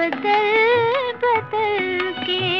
बदल बदल के।